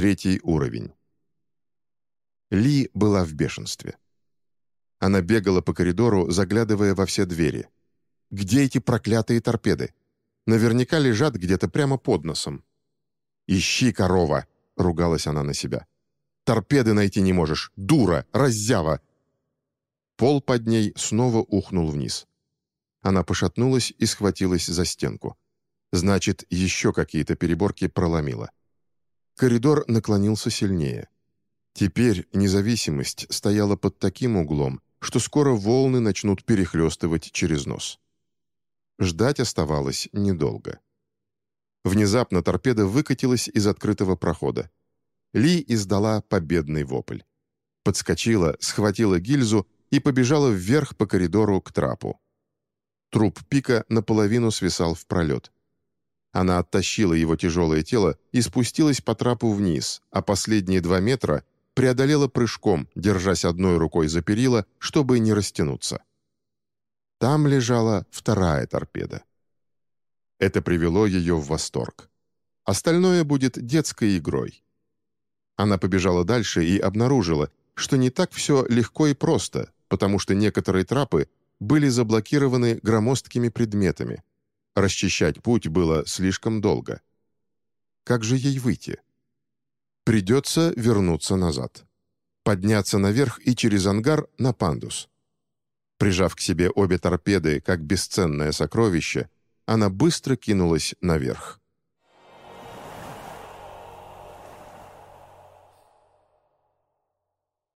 Третий уровень. Ли была в бешенстве. Она бегала по коридору, заглядывая во все двери. «Где эти проклятые торпеды? Наверняка лежат где-то прямо под носом». «Ищи, корова!» — ругалась она на себя. «Торпеды найти не можешь! Дура! Раззява!» Пол под ней снова ухнул вниз. Она пошатнулась и схватилась за стенку. Значит, еще какие-то переборки проломила. Коридор наклонился сильнее. Теперь независимость стояла под таким углом, что скоро волны начнут перехлестывать через нос. Ждать оставалось недолго. Внезапно торпеда выкатилась из открытого прохода. Ли издала победный вопль. Подскочила, схватила гильзу и побежала вверх по коридору к трапу. Труп пика наполовину свисал в пролет. Она оттащила его тяжелое тело и спустилась по трапу вниз, а последние два метра преодолела прыжком, держась одной рукой за перила, чтобы не растянуться. Там лежала вторая торпеда. Это привело ее в восторг. Остальное будет детской игрой. Она побежала дальше и обнаружила, что не так все легко и просто, потому что некоторые трапы были заблокированы громоздкими предметами. Расчищать путь было слишком долго. Как же ей выйти? Придется вернуться назад. Подняться наверх и через ангар на пандус. Прижав к себе обе торпеды, как бесценное сокровище, она быстро кинулась наверх.